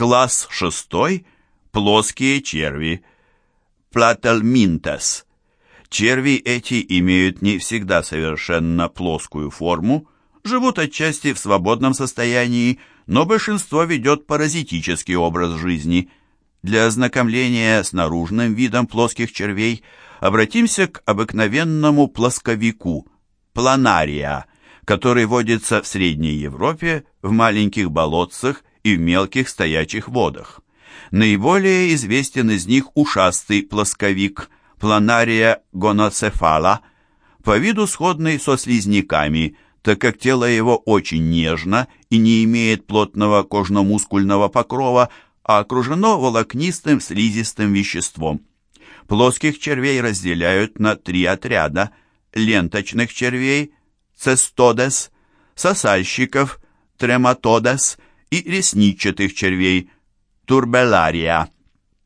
Класс шестой – плоские черви. Плателминтес. Черви эти имеют не всегда совершенно плоскую форму, живут отчасти в свободном состоянии, но большинство ведет паразитический образ жизни. Для ознакомления с наружным видом плоских червей обратимся к обыкновенному плосковику – планария, который водится в Средней Европе в маленьких болотцах и в мелких стоячих водах. Наиболее известен из них ушастый плосковик – планария гоноцефала, по виду сходный со слизняками, так как тело его очень нежно и не имеет плотного кожно-мускульного покрова, а окружено волокнистым слизистым веществом. Плоских червей разделяют на три отряда – ленточных червей – цестодес, сосальщиков – трематодес и ресничатых червей – турбелария –